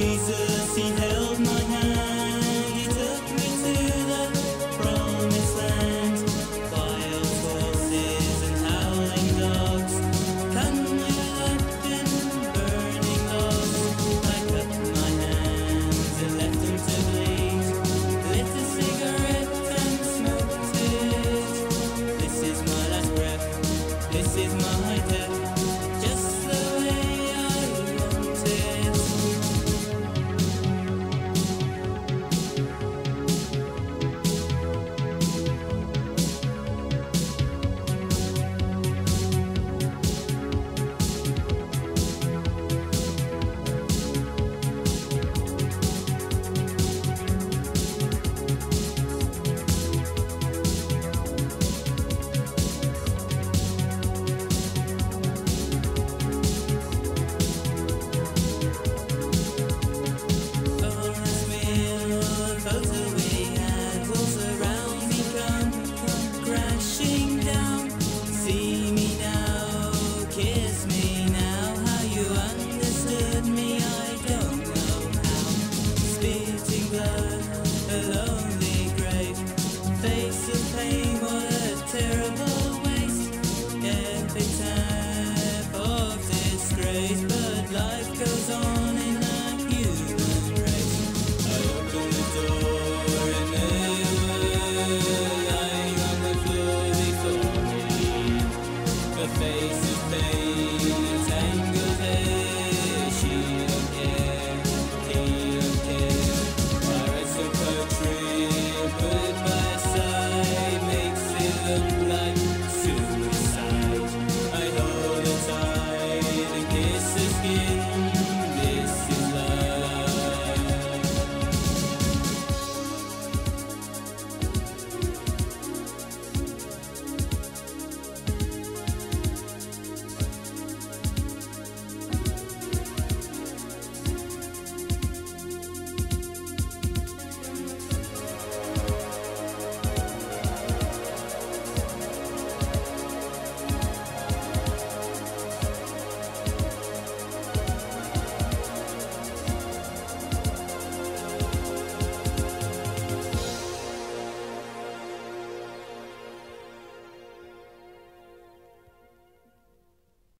Jesus,